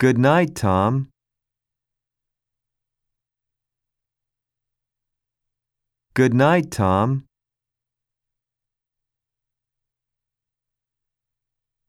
Good night, Tom. Good night, Tom.